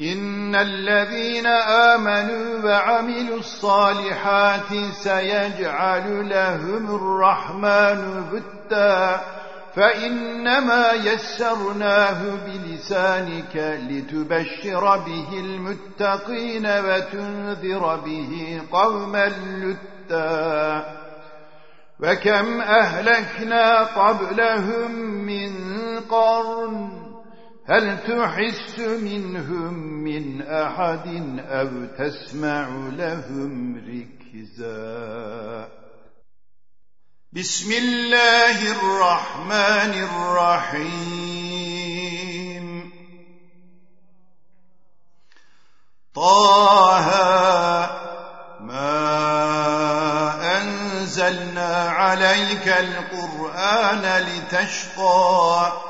إن الذين آمنوا وعملوا الصالحات سيجعل لهم الرحمن بدا فإنما يسرناه بلسانك لتبشر به المتقين وتنذر به قوما لتا. وكم أهلكنا قبلهم من قرن هل تحس منهم من أحد أو تسمع لهم ركزا؟ بسم الله الرحمن الرحيم. طه ما أنزلنا عليك القرآن لتشقى.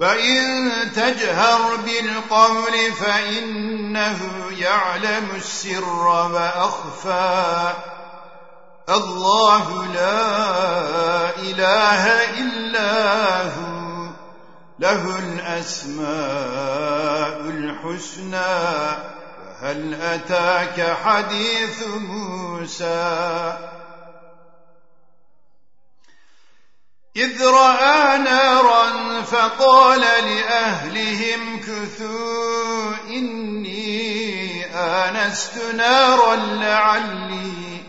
وإن تجهر بالقول فإنه يعلم السر وأخفى الله لا إله إلا هو له الأسماء الحسنى هل أتاك حديث موسى إذ نارا فقال لأهلهم كثوا إني آنست نارا لعلي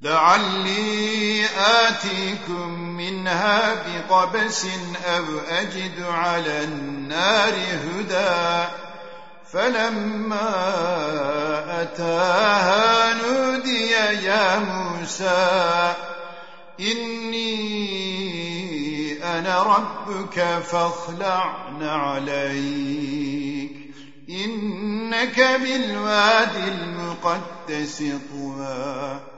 لعلي آتيكم منها بقبس أو أجد على النار هدى فلما أتاها نودي يا موسى إني أنا ربك فاخلعن عليك. إنك بالوادي المقدس طوى.